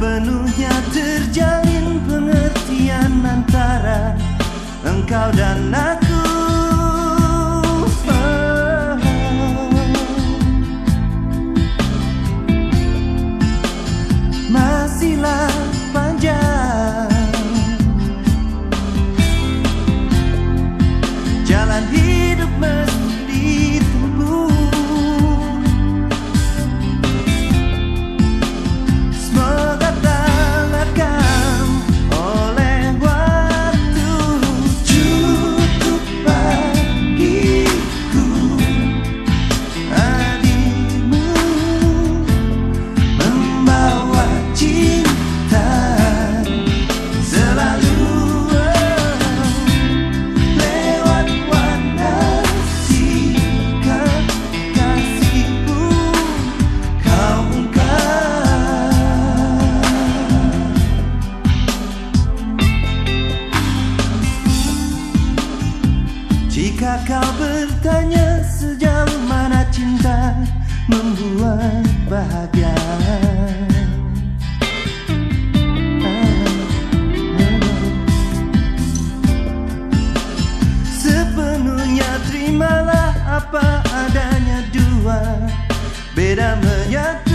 Sepenuhnya terjalin pengertian antara engkau dan aku Jika kau bertanya sejauh mana cinta membuat bahagia. Sepenuhnya terimalah apa adanya dua Beda menyatu